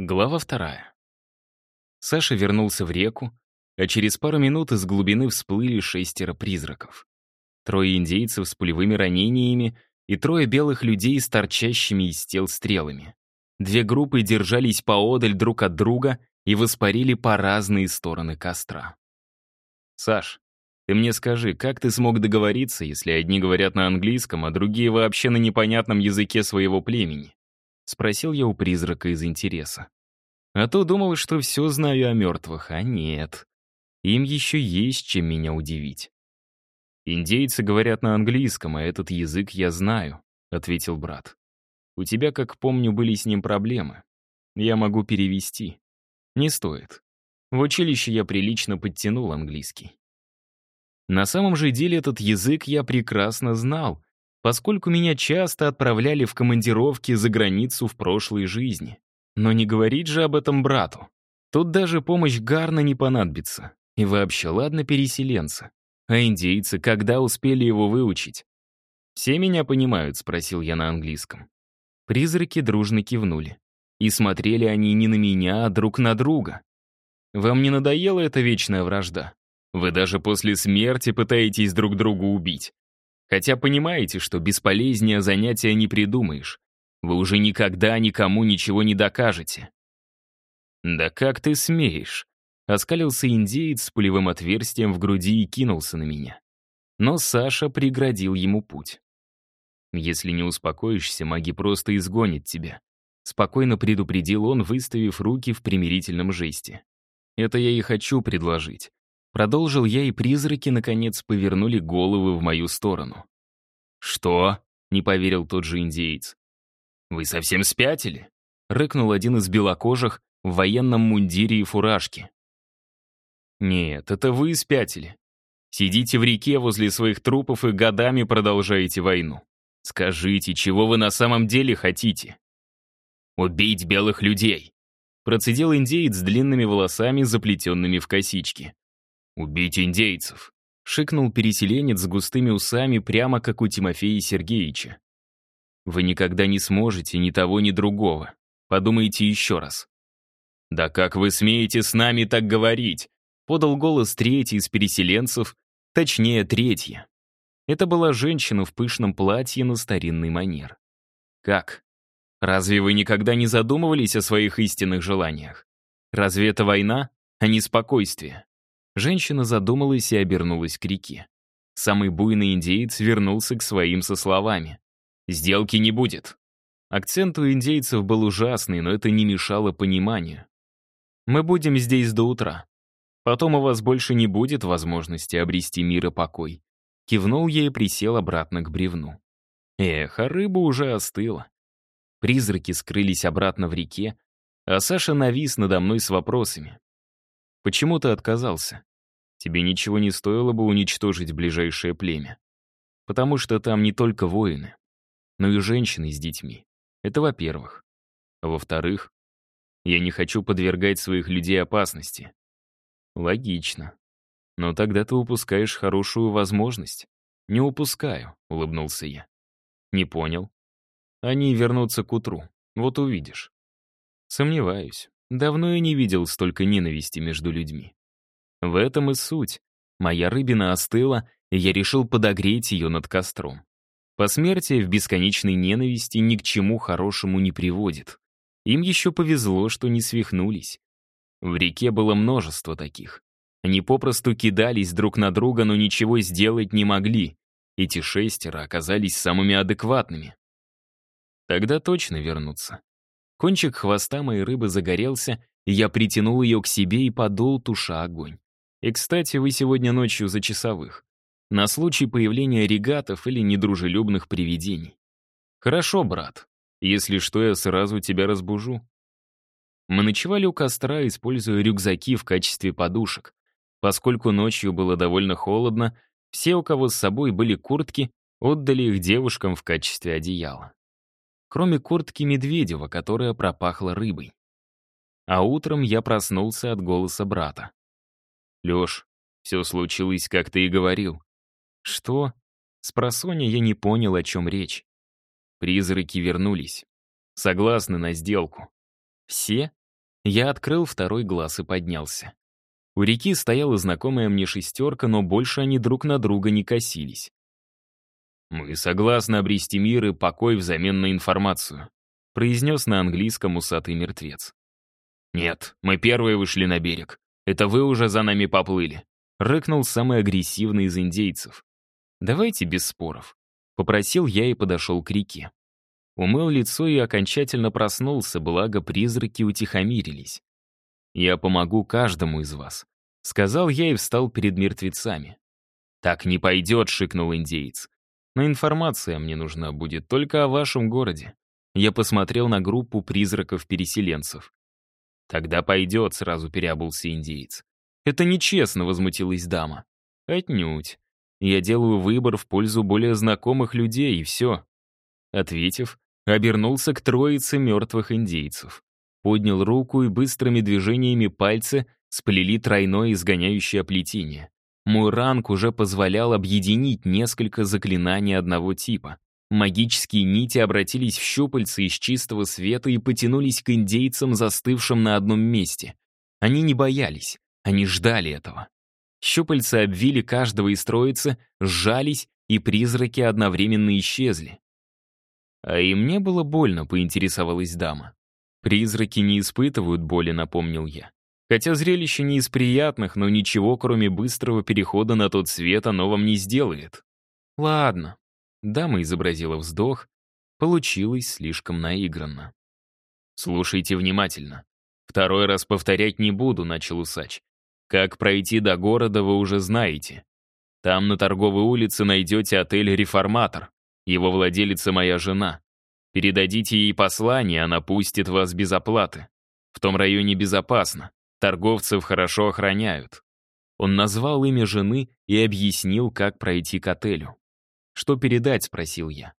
Глава вторая. Саша вернулся в реку, а через пару минут из глубины всплыли шестеро призраков. Трое индейцев с пулевыми ранениями и трое белых людей с торчащими из тел стрелами. Две группы держались поодаль друг от друга и воспарили по разные стороны костра. «Саш, ты мне скажи, как ты смог договориться, если одни говорят на английском, а другие вообще на непонятном языке своего племени?» Спросил я у призрака из интереса. А то думал, что все знаю о мертвых, а нет. Им еще есть чем меня удивить. «Индейцы говорят на английском, а этот язык я знаю», — ответил брат. «У тебя, как помню, были с ним проблемы. Я могу перевести. Не стоит. В училище я прилично подтянул английский». На самом же деле этот язык я прекрасно знал, поскольку меня часто отправляли в командировки за границу в прошлой жизни. Но не говорить же об этом брату. Тут даже помощь Гарна не понадобится. И вообще, ладно переселенцы. А индейцы когда успели его выучить? «Все меня понимают?» — спросил я на английском. Призраки дружно кивнули. И смотрели они не на меня, а друг на друга. «Вам не надоела эта вечная вражда? Вы даже после смерти пытаетесь друг друга убить. Хотя понимаете, что бесполезнее занятия не придумаешь. Вы уже никогда никому ничего не докажете. «Да как ты смеешь?» Оскалился индеец с пулевым отверстием в груди и кинулся на меня. Но Саша преградил ему путь. «Если не успокоишься, маги просто изгонят тебя», спокойно предупредил он, выставив руки в примирительном жесте. «Это я и хочу предложить. Продолжил я, и призраки, наконец, повернули головы в мою сторону. «Что?» — не поверил тот же индеец. «Вы совсем спятили?» — рыкнул один из белокожих в военном мундире и фуражке. «Нет, это вы спятили. Сидите в реке возле своих трупов и годами продолжаете войну. Скажите, чего вы на самом деле хотите?» «Убить белых людей!» Процедил индеец с длинными волосами, заплетенными в косички. «Убить индейцев!» — шикнул переселенец с густыми усами, прямо как у Тимофея Сергеевича. «Вы никогда не сможете ни того, ни другого. Подумайте еще раз». «Да как вы смеете с нами так говорить?» — подал голос третий из переселенцев, точнее, третья. Это была женщина в пышном платье на старинный манер. «Как? Разве вы никогда не задумывались о своих истинных желаниях? Разве это война, а не спокойствие?» Женщина задумалась и обернулась к реке. Самый буйный индеец вернулся к своим со словами. «Сделки не будет». Акцент у индейцев был ужасный, но это не мешало пониманию. «Мы будем здесь до утра. Потом у вас больше не будет возможности обрести мир и покой». Кивнул ей и присел обратно к бревну. Эх, а рыба уже остыла. Призраки скрылись обратно в реке, а Саша навис надо мной с вопросами. «Почему ты отказался? тебе ничего не стоило бы уничтожить ближайшее племя. Потому что там не только воины, но и женщины с детьми. Это во-первых. А во-вторых, я не хочу подвергать своих людей опасности. Логично. Но тогда ты упускаешь хорошую возможность. Не упускаю, улыбнулся я. Не понял. Они вернутся к утру. Вот увидишь. Сомневаюсь. Давно я не видел столько ненависти между людьми. В этом и суть. Моя рыбина остыла, и я решил подогреть ее над костром. Посмертие в бесконечной ненависти ни к чему хорошему не приводит. Им еще повезло, что не свихнулись. В реке было множество таких. Они попросту кидались друг на друга, но ничего сделать не могли. Эти шестеро оказались самыми адекватными. Тогда точно вернутся. Кончик хвоста моей рыбы загорелся, и я притянул ее к себе и подул, туша огонь. И, кстати, вы сегодня ночью за часовых. На случай появления регатов или недружелюбных привидений. Хорошо, брат. Если что, я сразу тебя разбужу. Мы ночевали у костра, используя рюкзаки в качестве подушек. Поскольку ночью было довольно холодно, все, у кого с собой были куртки, отдали их девушкам в качестве одеяла. Кроме куртки Медведева, которая пропахла рыбой. А утром я проснулся от голоса брата. Лёш, все случилось, как ты и говорил. Что? С просонья я не понял, о чем речь. Призраки вернулись. Согласны на сделку. Все? Я открыл второй глаз и поднялся. У реки стояла знакомая мне шестерка, но больше они друг на друга не косились. «Мы согласны обрести мир и покой взамен на информацию», произнес на английском усатый мертвец. «Нет, мы первые вышли на берег. Это вы уже за нами поплыли», рыкнул самый агрессивный из индейцев. «Давайте без споров», — попросил я и подошел к реке. Умыл лицо и окончательно проснулся, благо призраки утихомирились. «Я помогу каждому из вас», — сказал я и встал перед мертвецами. «Так не пойдет», — шикнул индеец. «Но информация мне нужна будет только о вашем городе». Я посмотрел на группу призраков-переселенцев. «Тогда пойдет», — сразу переобулся индеец. «Это нечестно», — возмутилась дама. «Отнюдь. Я делаю выбор в пользу более знакомых людей, и все». Ответив, обернулся к троице мертвых индейцев. Поднял руку и быстрыми движениями пальцы сплели тройное изгоняющее плетение. Мой ранг уже позволял объединить несколько заклинаний одного типа. Магические нити обратились в щупальца из чистого света и потянулись к индейцам, застывшим на одном месте. Они не боялись, они ждали этого. Щупальца обвили каждого из троицы, сжались, и призраки одновременно исчезли. А и мне было больно, поинтересовалась дама. Призраки не испытывают боли, напомнил я. Хотя зрелище не из приятных, но ничего, кроме быстрого перехода на тот свет, оно вам не сделает. Ладно. Дама изобразила вздох. Получилось слишком наигранно. Слушайте внимательно. Второй раз повторять не буду, начал усач. Как пройти до города, вы уже знаете. Там на торговой улице найдете отель «Реформатор». Его владелица моя жена. Передадите ей послание, она пустит вас без оплаты. В том районе безопасно. Торговцев хорошо охраняют. Он назвал имя жены и объяснил, как пройти к отелю. «Что передать?» — спросил я.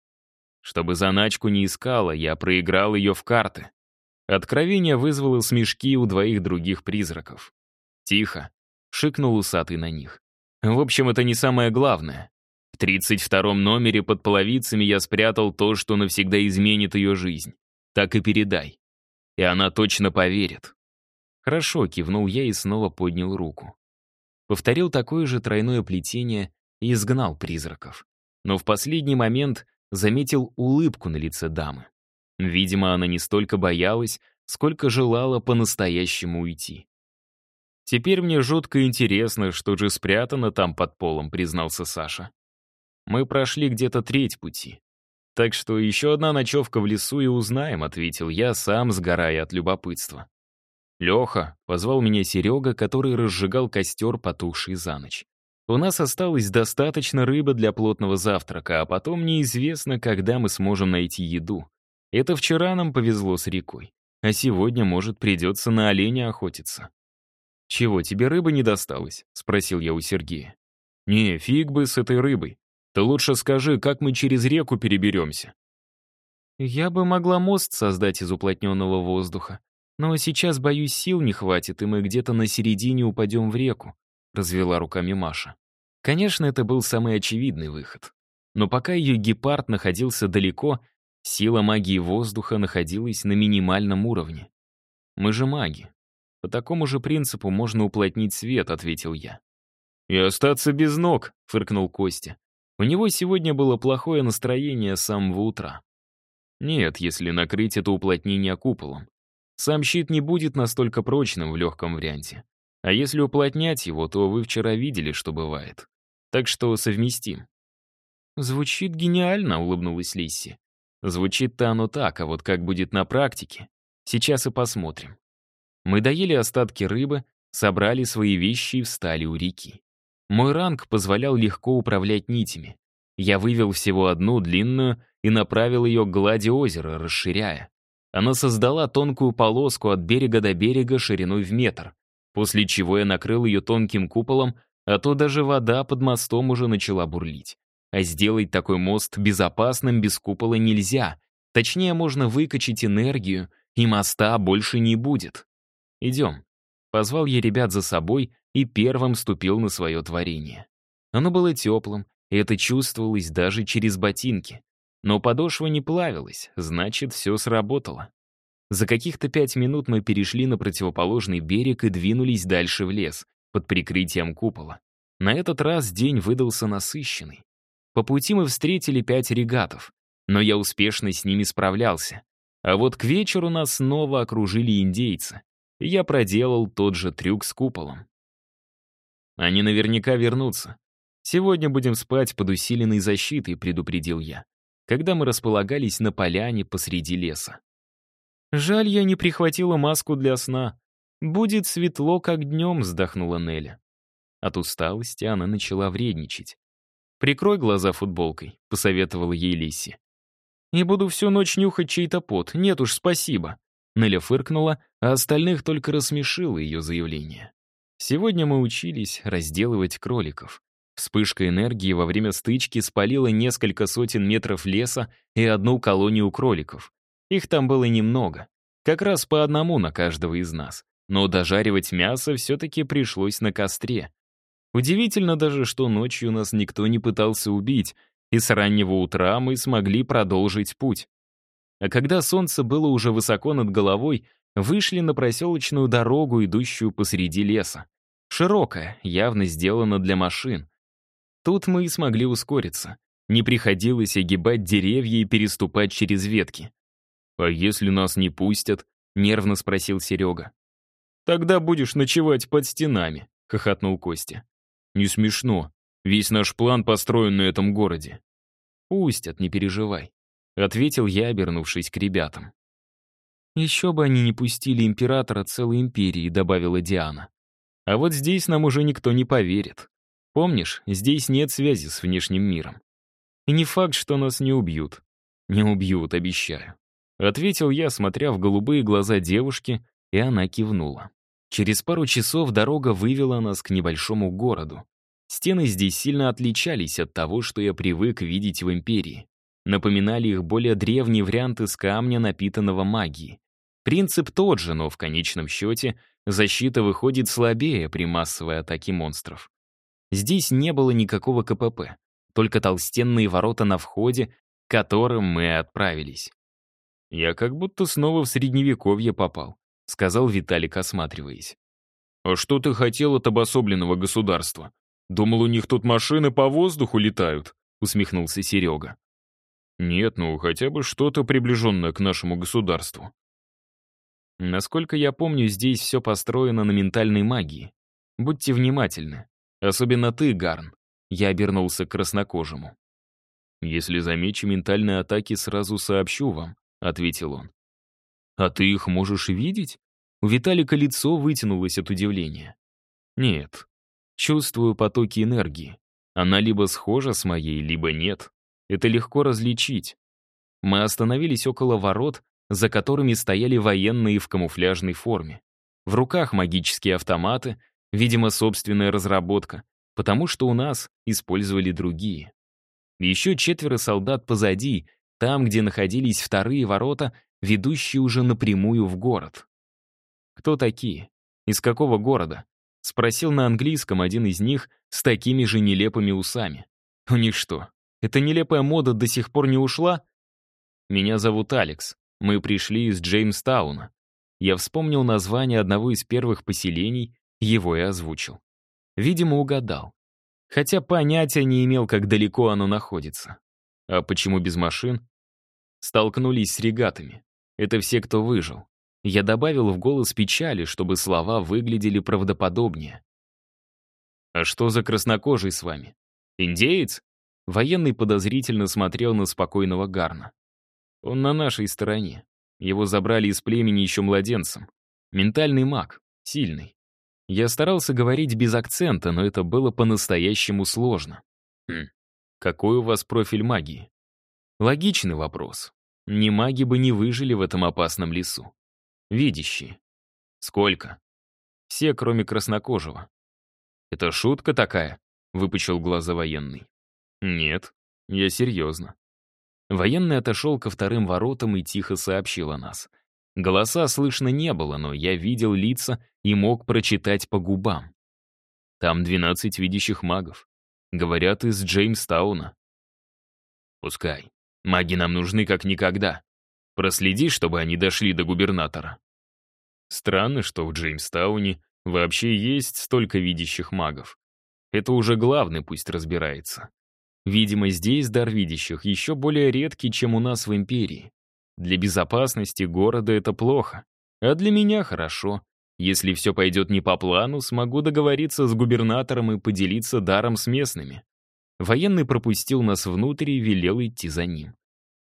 Чтобы заначку не искала, я проиграл ее в карты. Откровение вызвало смешки у двоих других призраков. «Тихо», — шикнул усатый на них. «В общем, это не самое главное. В 32-м номере под половицами я спрятал то, что навсегда изменит ее жизнь. Так и передай. И она точно поверит. Хорошо, кивнул я и снова поднял руку. Повторил такое же тройное плетение и изгнал призраков. Но в последний момент заметил улыбку на лице дамы. Видимо, она не столько боялась, сколько желала по-настоящему уйти. «Теперь мне жутко интересно, что же спрятано там под полом», — признался Саша. Мы прошли где-то треть пути. Так что еще одна ночевка в лесу и узнаем, ответил я, сам сгорая от любопытства. Леха, позвал меня Серега, который разжигал костер, потухший за ночь. У нас осталось достаточно рыбы для плотного завтрака, а потом неизвестно, когда мы сможем найти еду. Это вчера нам повезло с рекой, а сегодня, может, придется на оленя охотиться. «Чего, тебе рыбы не досталось?» — спросил я у Сергея. «Не, фиг бы с этой рыбой. Ты лучше скажи, как мы через реку переберемся?» «Я бы могла мост создать из уплотненного воздуха, но сейчас, боюсь, сил не хватит, и мы где-то на середине упадем в реку», — развела руками Маша. Конечно, это был самый очевидный выход. Но пока ее гепард находился далеко, сила магии воздуха находилась на минимальном уровне. «Мы же маги. По такому же принципу можно уплотнить свет», — ответил я. «И остаться без ног», — фыркнул Костя. У него сегодня было плохое настроение с самого утра. Нет, если накрыть это уплотнение куполом. Сам щит не будет настолько прочным в легком варианте. А если уплотнять его, то вы вчера видели, что бывает. Так что совместим. Звучит гениально, улыбнулась Лисси. Звучит-то оно так, а вот как будет на практике, сейчас и посмотрим. Мы доели остатки рыбы, собрали свои вещи и встали у реки. Мой ранг позволял легко управлять нитями. Я вывел всего одну длинную и направил ее к глади озера, расширяя. Она создала тонкую полоску от берега до берега шириной в метр, после чего я накрыл ее тонким куполом, а то даже вода под мостом уже начала бурлить. А сделать такой мост безопасным без купола нельзя. Точнее, можно выкачать энергию, и моста больше не будет. Идем. Позвал я ребят за собой и первым ступил на свое творение. Оно было теплым, и это чувствовалось даже через ботинки. Но подошва не плавилась, значит, все сработало. За каких-то пять минут мы перешли на противоположный берег и двинулись дальше в лес, под прикрытием купола. На этот раз день выдался насыщенный. По пути мы встретили пять регатов, но я успешно с ними справлялся. А вот к вечеру нас снова окружили индейцы, я проделал тот же трюк с куполом. Они наверняка вернутся. Сегодня будем спать под усиленной защитой, предупредил я, когда мы располагались на поляне посреди леса. Жаль, я не прихватила маску для сна. Будет светло, как днем, вздохнула Нелли. От усталости она начала вредничать. «Прикрой глаза футболкой», — посоветовала ей Лисси. «Не буду всю ночь нюхать чей-то пот. Нет уж, спасибо». Неля фыркнула, а остальных только рассмешило ее заявление. Сегодня мы учились разделывать кроликов. Вспышка энергии во время стычки спалила несколько сотен метров леса и одну колонию кроликов. Их там было немного. Как раз по одному на каждого из нас. Но дожаривать мясо все-таки пришлось на костре. Удивительно даже, что ночью нас никто не пытался убить, и с раннего утра мы смогли продолжить путь. А когда солнце было уже высоко над головой, вышли на проселочную дорогу, идущую посреди леса. Широкая, явно сделана для машин. Тут мы и смогли ускориться. Не приходилось огибать деревья и переступать через ветки. «А если нас не пустят?» — нервно спросил Серега. «Тогда будешь ночевать под стенами», — хохотнул Костя. Не смешно. Весь наш план построен на этом городе. Пустят, не переживай. Ответил я, обернувшись к ребятам. Еще бы они не пустили императора целой империи, добавила Диана. А вот здесь нам уже никто не поверит. Помнишь, здесь нет связи с внешним миром. И не факт, что нас не убьют. Не убьют, обещаю. Ответил я, смотря в голубые глаза девушки, и она кивнула. Через пару часов дорога вывела нас к небольшому городу. Стены здесь сильно отличались от того, что я привык видеть в Империи. Напоминали их более древний вариант из камня, напитанного магией. Принцип тот же, но в конечном счете защита выходит слабее при массовой атаке монстров. Здесь не было никакого КПП, только толстенные ворота на входе, к которым мы отправились. Я как будто снова в средневековье попал сказал Виталик, осматриваясь. «А что ты хотел от обособленного государства? Думал, у них тут машины по воздуху летают?» усмехнулся Серега. «Нет, ну хотя бы что-то приближенное к нашему государству». Насколько я помню, здесь все построено на ментальной магии. Будьте внимательны. Особенно ты, Гарн. Я обернулся к краснокожему. «Если замечу ментальные атаки, сразу сообщу вам», — ответил он. «А ты их можешь видеть?» У Виталика лицо вытянулось от удивления. «Нет. Чувствую потоки энергии. Она либо схожа с моей, либо нет. Это легко различить. Мы остановились около ворот, за которыми стояли военные в камуфляжной форме. В руках магические автоматы, видимо, собственная разработка, потому что у нас использовали другие. Еще четверо солдат позади, там, где находились вторые ворота, ведущие уже напрямую в город. «Кто такие? Из какого города?» — спросил на английском один из них с такими же нелепыми усами. «У них что, эта нелепая мода до сих пор не ушла?» «Меня зовут Алекс. Мы пришли из Джеймстауна». Я вспомнил название одного из первых поселений, его и озвучил. Видимо, угадал. Хотя понятия не имел, как далеко оно находится. А почему без машин? Столкнулись с регатами. Это все, кто выжил. Я добавил в голос печали, чтобы слова выглядели правдоподобнее. «А что за краснокожий с вами? Индеец?» Военный подозрительно смотрел на спокойного Гарна. «Он на нашей стороне. Его забрали из племени еще младенцем. Ментальный маг, сильный. Я старался говорить без акцента, но это было по-настоящему сложно. Хм, какой у вас профиль магии? Логичный вопрос. Ни маги бы не выжили в этом опасном лесу. Видящие. Сколько? Все, кроме краснокожего. Это шутка такая? Выпучил глаза военный. Нет, я серьезно. Военный отошел ко вторым воротам и тихо сообщил о нас. Голоса слышно не было, но я видел лица и мог прочитать по губам. Там двенадцать видящих магов. Говорят, из Джеймстауна. Пускай. Маги нам нужны как никогда. Проследи, чтобы они дошли до губернатора». Странно, что в Джеймстауне вообще есть столько видящих магов. Это уже главный пусть разбирается. Видимо, здесь дар видящих еще более редкий, чем у нас в Империи. Для безопасности города это плохо, а для меня хорошо. Если все пойдет не по плану, смогу договориться с губернатором и поделиться даром с местными. Военный пропустил нас внутрь и велел идти за ним.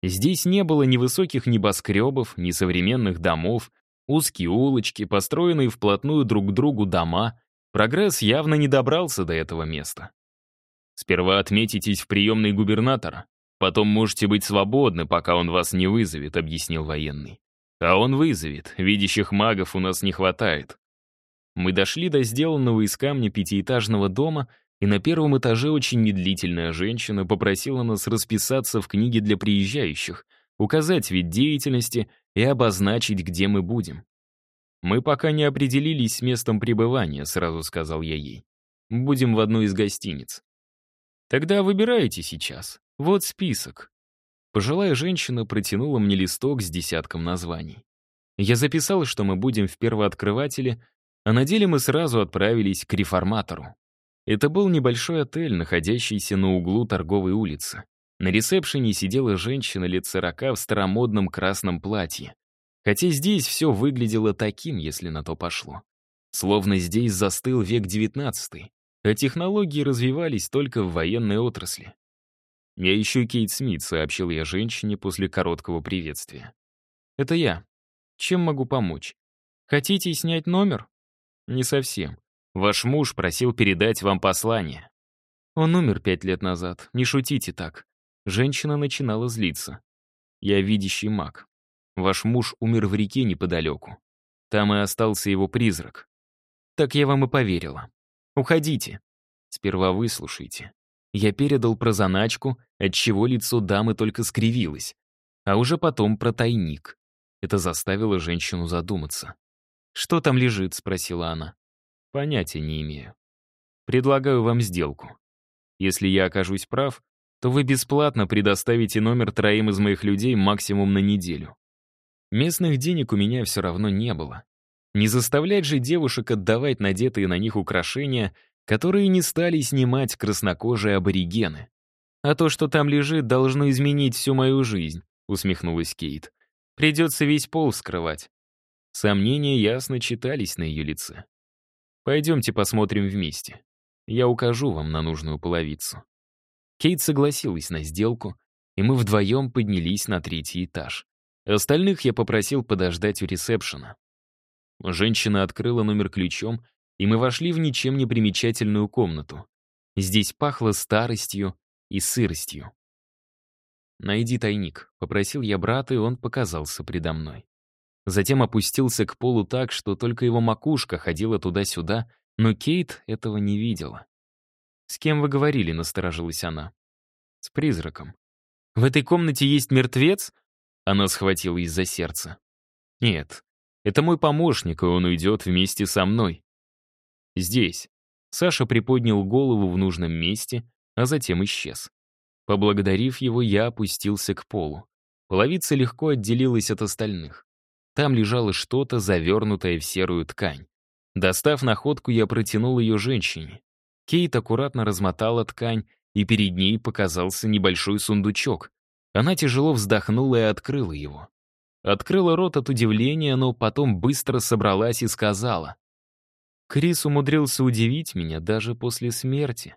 Здесь не было ни высоких небоскребов, ни современных домов, узкие улочки, построенные вплотную друг к другу дома. Прогресс явно не добрался до этого места. Сперва отметитесь в приемной губернатора, потом можете быть свободны, пока он вас не вызовет», — объяснил военный. «А он вызовет, видящих магов у нас не хватает». Мы дошли до сделанного из камня пятиэтажного дома и на первом этаже очень медлительная женщина попросила нас расписаться в книге для приезжающих, указать вид деятельности и обозначить, где мы будем. «Мы пока не определились с местом пребывания», — сразу сказал я ей. «Будем в одной из гостиниц». «Тогда выбирайте сейчас. Вот список». Пожилая женщина протянула мне листок с десятком названий. Я записал, что мы будем в первооткрывателе, а на деле мы сразу отправились к реформатору. Это был небольшой отель, находящийся на углу торговой улицы. На ресепшене сидела женщина лет сорока в старомодном красном платье. Хотя здесь все выглядело таким, если на то пошло. Словно здесь застыл век девятнадцатый, а технологии развивались только в военной отрасли. «Я ищу Кейт Смит», — сообщил я женщине после короткого приветствия. «Это я. Чем могу помочь? Хотите снять номер?» «Не совсем. Ваш муж просил передать вам послание. Он умер пять лет назад. Не шутите так. Женщина начинала злиться. Я видящий маг. Ваш муж умер в реке неподалеку. Там и остался его призрак. Так я вам и поверила. Уходите. Сперва выслушайте. Я передал про заначку, отчего лицо дамы только скривилось. А уже потом про тайник. Это заставило женщину задуматься. «Что там лежит?» — спросила она. Понятия не имею. Предлагаю вам сделку. Если я окажусь прав, то вы бесплатно предоставите номер троим из моих людей максимум на неделю. Местных денег у меня все равно не было. Не заставлять же девушек отдавать надетые на них украшения, которые не стали снимать краснокожие аборигены. «А то, что там лежит, должно изменить всю мою жизнь», — усмехнулась Кейт. «Придется весь пол скрывать». Сомнения ясно читались на ее лице. Пойдемте посмотрим вместе. Я укажу вам на нужную половицу». Кейт согласилась на сделку, и мы вдвоем поднялись на третий этаж. Остальных я попросил подождать у ресепшена. Женщина открыла номер ключом, и мы вошли в ничем не примечательную комнату. Здесь пахло старостью и сыростью. «Найди тайник», — попросил я брата, и он показался предо мной. Затем опустился к полу так, что только его макушка ходила туда-сюда, но Кейт этого не видела. «С кем вы говорили?» — насторожилась она. «С призраком». «В этой комнате есть мертвец?» Она схватила из-за сердца. «Нет, это мой помощник, и он уйдет вместе со мной». «Здесь». Саша приподнял голову в нужном месте, а затем исчез. Поблагодарив его, я опустился к полу. Половица легко отделилась от остальных. Там лежало что-то, завернутое в серую ткань. Достав находку, я протянул ее женщине. Кейт аккуратно размотала ткань, и перед ней показался небольшой сундучок. Она тяжело вздохнула и открыла его. Открыла рот от удивления, но потом быстро собралась и сказала. «Крис умудрился удивить меня даже после смерти.